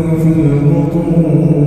في البطون.